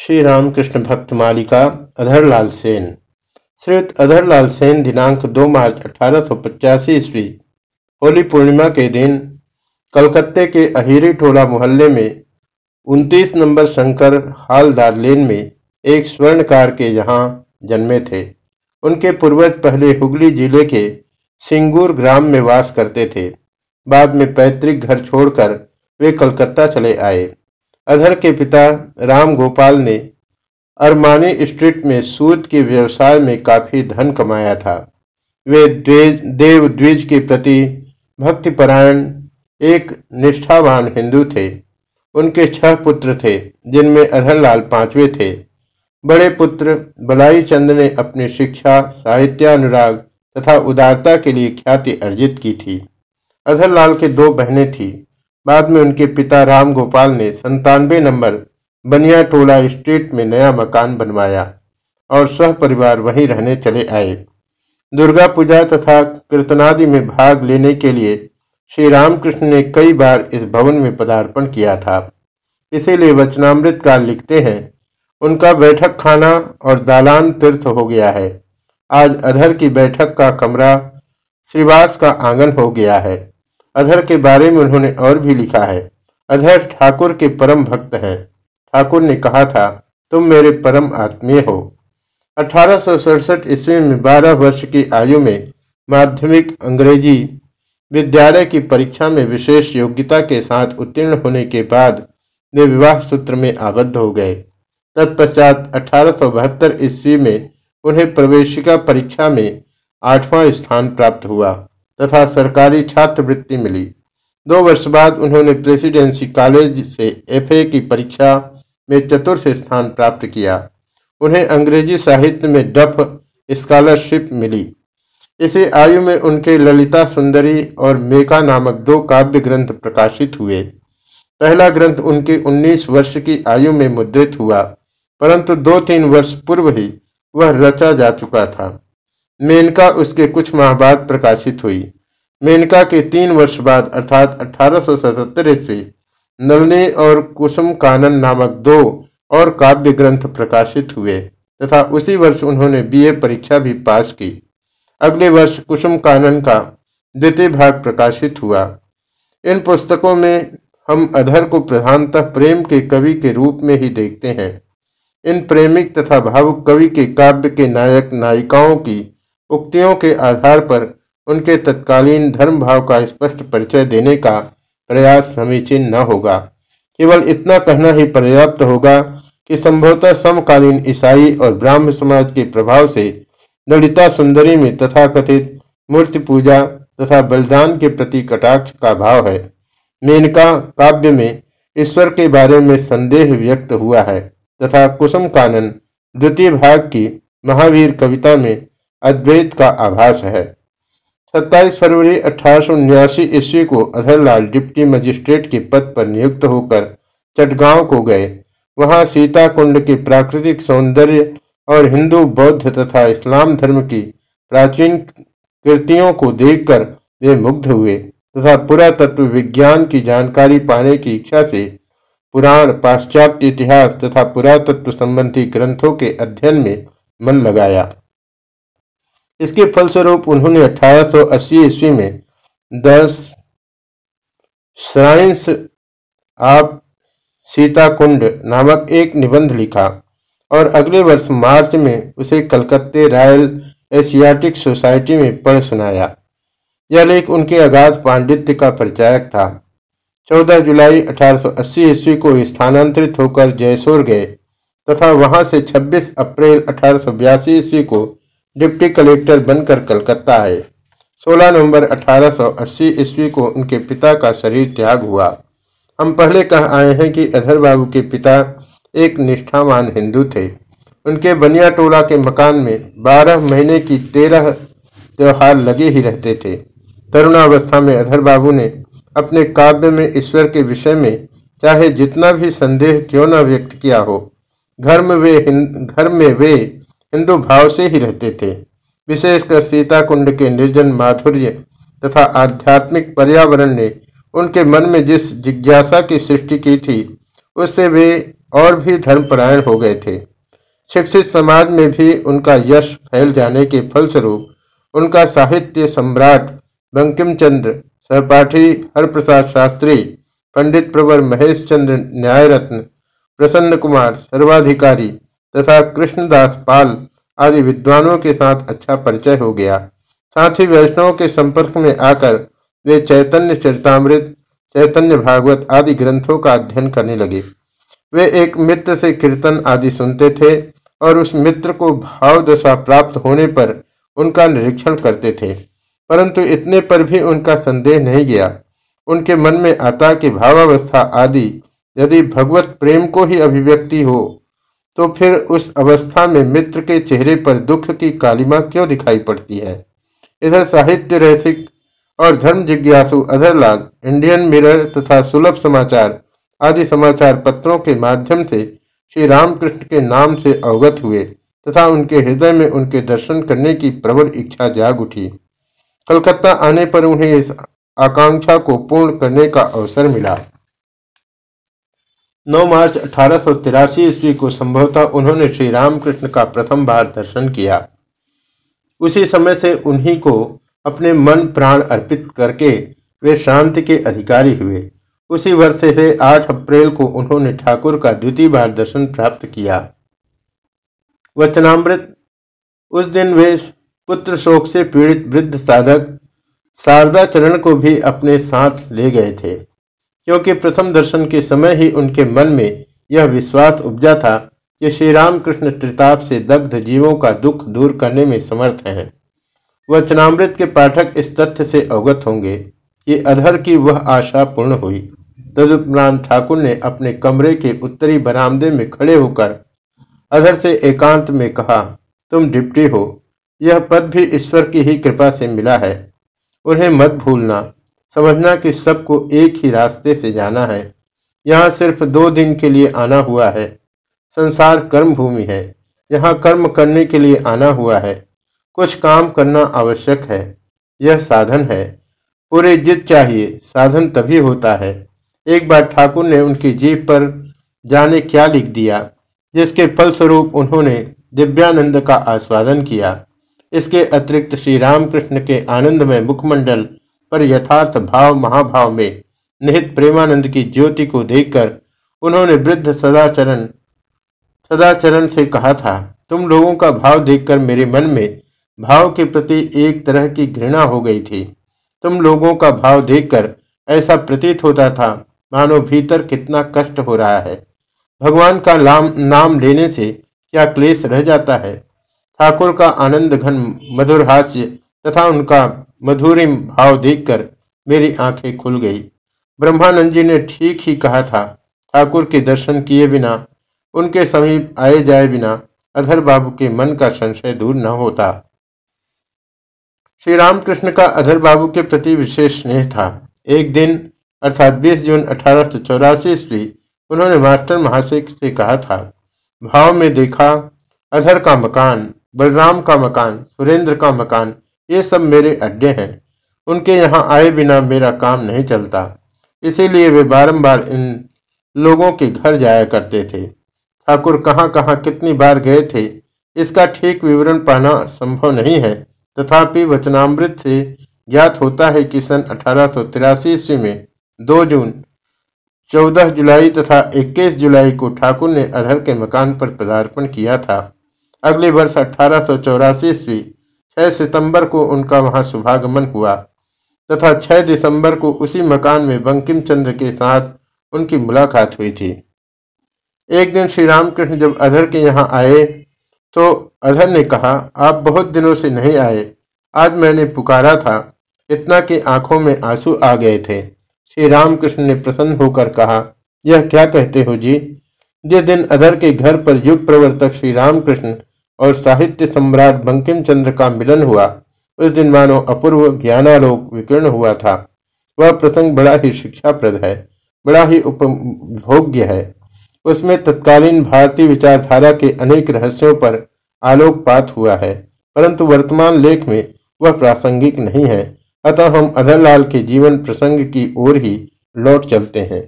श्री रामकृष्ण भक्त मालिका अधरलाल सेन। श्रीयुक्त अधरलाल सेन, दिनांक 2 मार्च अठारह ईस्वी, होली पूर्णिमा के दिन, कलकत्ते के अहिरी टोला मोहल्ले में 29 नंबर शंकर हालदार लेन में एक स्वर्णकार के यहाँ जन्मे थे। उनके पूर्वज पहले हुगली ज़िले के सिंगूर ग्राम में वास करते थे। बाद में पैतृक घर छोड़कर वे कलकत्ता चले आए। अधर के पिता राम गोपाल ने अरमानी स्ट्रीट में सूद के व्यवसाय में काफ़ी धन कमाया था। वे देव द्विज के प्रति भक्तिपरायण एक निष्ठावान हिंदू थे। उनके छह पुत्र थे, जिनमें अधरलाल पांचवे थे। बड़े पुत्र बलाई चंद ने अपनी शिक्षा, साहित्यानुराग तथा उदारता के लिए ख्याति अर्जित की थी। अधरलाल के दो बहनें थीं। बाद में उनके पिता राम गोपाल ने संतानवे नंबर बनिया टोला स्ट्रीट में नया मकान बनवाया और सह परिवार वहीं रहने चले आए। दुर्गा पूजा तथा कीर्तनादि में भाग लेने के लिए श्री रामकृष्ण ने कई बार इस भवन में पदार्पण किया था। इसीलिए वचनामृत काल लिखते हैं, उनका बैठक खाना और दालान तीर्थ हो गया है। आज अधर की बैठक का कमरा श्रीवास का आँगन हो गया है। अधर के बारे में उन्होंने और भी लिखा है। अधर ठाकुर के परम भक्त हैं। ठाकुर ने कहा था, तुम मेरे परम आत्मीय हो। अठारह सौ सड़सठ ईस्वी में बारह वर्ष की आयु में माध्यमिक अंग्रेज़ी विद्यालय की परीक्षा में विशेष योग्यता के साथ उत्तीर्ण होने के बाद वे विवाह सूत्र में आबद्ध हो गए। तत्पश्चात अठारह सौ बहत्तर ईस्वी में उन्हें प्रवेशिका परीक्षा में आठवां स्थान प्राप्त हुआ। तथा सरकारी छात्रवृत्ति मिली। दो वर्ष बाद उन्होंने प्रेसिडेंसी कॉलेज से एफए की परीक्षा में चतुर्थ स्थान प्राप्त किया। उन्हें अंग्रेज़ी साहित्य में डफ स्कॉलरशिप मिली। इसी आयु में उनके ललिता सुंदरी और मेका नामक दो काव्य ग्रंथ प्रकाशित हुए। पहला ग्रंथ उनके 19 वर्ष की आयु में मुद्रित हुआ, परंतु दो तीन वर्ष पूर्व ही वह रचा जा चुका था। मेनका उसके कुछ माह बाद प्रकाशित हुई। मेनका के तीन वर्ष बाद, अर्थात अठारह सौ ईस्वी नलनी और कुसुम कानन नामक दो और काव्य ग्रंथ प्रकाशित हुए, तथा उसी वर्ष उन्होंने बीए परीक्षा भी पास की। अगले वर्ष कुसुम कानन का द्वितीय भाग प्रकाशित हुआ। इन पुस्तकों में हम अधर को प्रधानतः प्रेम के कवि के रूप में ही देखते हैं। इन प्रेमिक तथा भावुक कवि के काव्य के नायक नायिकाओं की उक्तियों के आधार पर उनके तत्कालीन धर्म भाव का स्पष्ट परिचय देने का प्रयास समीचीन न होगा। केवल इतना कहना ही पर्याप्त होगा कि संभवतः समकालीन ईसाई और ब्राह्म समाज के प्रभाव से ललिता सुंदरी में तथा कथित मूर्ति पूजा तथा बलिदान के प्रति कटाक्ष का भाव है। मेनका काव्य में ईश्वर के बारे में संदेह व्यक्त हुआ है तथा कुसुम कानन द्वितीय भाग की महावीर कविता में अद्वैत का आभास है। 27 फरवरी अठारह ईस्वी को अधरलाल डिप्टी मजिस्ट्रेट के पद पर नियुक्त होकर चटगांव को गए। वहाँ सीता कुंड के प्राकृतिक सौंदर्य और हिंदू, बौद्ध तथा इस्लाम धर्म की प्राचीन कृतियों को देखकर वे मुग्ध हुए तथा पुरातत्व विज्ञान की जानकारी पाने की इच्छा से पुराण, पाश्चात्य इतिहास तथा पुरातत्व संबंधी ग्रंथों के अध्ययन में मन लगाया। इसके फलस्वरूप उन्होंने 1880 ईस्वी में दस साइंस ऑफ़ सीता कुंड नामक एक निबंध लिखा और अगले वर्ष मार्च में उसे कलकत्ते रॉयल एशियाटिक सोसाइटी में पढ़ सुनाया। यह लेख उनके अगाध पांडित्य का परिचायक था। 14 जुलाई 1880 ईस्वी को स्थानांतरित होकर जयसोर गए तथा वहाँ से 26 अप्रैल अठारह सौ बयासी ईस्वी को डिप्टी कलेक्टर बनकर कलकत्ता आए। 16 नवंबर 1880 ईस्वी को उनके पिता का शरीर त्याग हुआ। हम पहले कह आए हैं कि अधर बाबू के पिता एक निष्ठावान हिंदू थे। उनके बनिया टोला के मकान में बारह महीने की तेरह त्योहार लगे ही रहते थे। तरुणावस्था में अधर बाबू ने अपने काव्य में ईश्वर के विषय में चाहे जितना भी संदेह क्यों न व्यक्त किया हो, घर में वे घर में वे हिंदू भाव से ही रहते थे। विशेषकर सीता कुंड के निर्जन माधुर्य तथा आध्यात्मिक पर्यावरण ने उनके मन में जिस जिज्ञासा की सृष्टि की थी, उससे वे और भी धर्मपरायण हो गए थे। शिक्षित समाज में भी उनका यश फैल जाने के फलस्वरूप उनका साहित्य सम्राट बंकिम चंद्र सहपाठी हरप्रसाद शास्त्री, पंडित प्रवर महेश चंद्र न्यायरत्न, प्रसन्न कुमार, सर्वाधिकारी तथा कृष्णदास पाल आदि विद्वानों के साथ अच्छा परिचय हो गया। साथ ही वैष्णव के संपर्क में आकर वे चैतन्य चरितमृत, चैतन्य भागवत आदि ग्रंथों का अध्ययन करने लगे। वे एक मित्र से कीर्तन आदि सुनते थे और उस मित्र को भाव दशा प्राप्त होने पर उनका निरीक्षण करते थे। परंतु इतने पर भी उनका संदेह नहीं गया। उनके मन में आता कि भावावस्था आदि, यदि भगवत प्रेम को ही अभिव्यक्ति हो तो फिर उस अवस्था में मित्र के चेहरे पर दुख की कालिमा क्यों दिखाई पड़ती है? इधर साहित्य रसिक और धर्म जिज्ञासु अधरलाल, इंडियन मिरर तथा सुलभ समाचार आदि समाचार पत्रों के माध्यम से श्री रामकृष्ण के नाम से अवगत हुए तथा उनके हृदय में उनके दर्शन करने की प्रबल इच्छा जाग उठी। कलकत्ता आने पर उन्हें इस आकांक्षा को पूर्ण करने का अवसर मिला। 9 मार्च अठारह सौ तिरासी ईस्वी को संभवतः उन्होंने श्री रामकृष्ण का प्रथम बार दर्शन किया। उसी समय से उन्हीं को अपने मन प्राण अर्पित करके वे शांति के अधिकारी हुए। उसी वर्ष से 8 अप्रैल को उन्होंने ठाकुर का द्वितीय बार दर्शन प्राप्त किया। वचनामृत। उस दिन वे पुत्र शोक से पीड़ित वृद्ध साधक शारदा चरण को भी अपने साथ ले गए थे। क्योंकि प्रथम दर्शन के समय ही उनके मन में यह विश्वास उपजा था कि श्री रामकृष्ण त्रिताप से दग्ध जीवों का दुख दूर करने में समर्थ हैं। वचनामृत के पाठक इस तथ्य से अवगत होंगे कि अधर की वह आशा पूर्ण हुई। तदुपरांत ठाकुर ने अपने कमरे के उत्तरी बरामदे में खड़े होकर अधर से एकांत में कहा, तुम डिप्टी हो। यह पद भी ईश्वर की ही कृपा से मिला है। उन्हें मत भूलना। समझना कि सबको एक ही रास्ते से जाना है। यहाँ सिर्फ़ दो दिन के लिए आना हुआ है। संसार कर्म भूमि है। यहाँ कर्म करने के लिए आना हुआ है। कुछ काम करना आवश्यक है। यह साधन है। पूरे जिद चाहिए, साधन तभी होता है। एक बार ठाकुर ने उनकी जीप पर जाने क्या लिख दिया, जिसके फलस्वरूप उन्होंने दिव्यानंद का आस्वादन किया। इसके अतिरिक्त श्री रामकृष्ण के आनंदमय मुखमंडल पर यथार्थ भाव महाभाव में निहित प्रेमानंद की ज्योति को देखकर उन्होंने वृद्ध सदाचरण सदाचरण से कहा था, तुम लोगों का भाव देखकर मेरे मन में भाव के प्रति एक तरह की घृणा हो गई थी। तुम लोगों का भाव देखकर ऐसा प्रतीत होता था, मानो भीतर कितना कष्ट हो रहा है। भगवान का नाम नाम लेने से क्या क्लेश रह जाता है? ठाकुर का आनंद घन मधुर हास्य तथा उनका मधुरिम भाव देखकर मेरी आँखें खुल गई। ब्रह्मानंद जी ने ठीक ही कहा था, ठाकुर के दर्शन किए बिना, उनके समीप आए जाए बिना अधर बाबू के मन का संशय दूर न होता। श्री रामकृष्ण का अधर बाबू के प्रति विशेष स्नेह था। एक दिन, अर्थात 20 जून अठारह सौ चौरासी ईस्वी, उन्होंने मास्टर महाशय से कहा था, भाव में देखा, अधर का मकान, बलराम का मकान, सुरेंद्र का मकान ये सब मेरे अड्डे हैं। उनके यहाँ आए बिना मेरा काम नहीं चलता। इसीलिए वे बारंबार इन लोगों के घर जाया करते थे। ठाकुर कहाँ कहाँ कितनी बार गए थे, इसका ठीक विवरण पाना संभव नहीं है। तथापि वचनामृत से ज्ञात होता है कि सन अठारह सौ तिरासी ईस्वी में 2 जून 14 जुलाई तथा 21 जुलाई को ठाकुर ने अधर के मकान पर पदार्पण किया था। अगले वर्ष अठारह सौ चौरासी ईस्वी 6 सितंबर को उनका वहाँ शुभागमन हुआ तथा 6 दिसंबर को उसी मकान में बंकिम चंद्र के साथ उनकी मुलाकात हुई थी। एक दिन श्री रामकृष्ण जब अधर के यहाँ आए तो अधर ने कहा, आप बहुत दिनों से नहीं आए। आज मैंने पुकारा था। इतना कि आँखों में आँसू आ गए थे। श्री रामकृष्ण ने प्रसन्न होकर कहा, यह क्या कहते हो जी? जिस दिन अधर के घर पर युग प्रवर्तक श्री रामकृष्ण और साहित्य सम्राट बंकिम चंद्र का मिलन हुआ। उस दिन मानो अपूर्व ज्ञानालोक विकीर्ण हुआ था। वह प्रसंग बड़ा ही शिक्षाप्रद है, बड़ा ही उपभोग्य है। उसमें तत्कालीन भारतीय विचारधारा के अनेक रहस्यों पर आलोकपात हुआ है, परंतु वर्तमान लेख में वह प्रासंगिक नहीं है। अतः हम अधरलाल के जीवन प्रसंग की ओर ही लौट चलते हैं।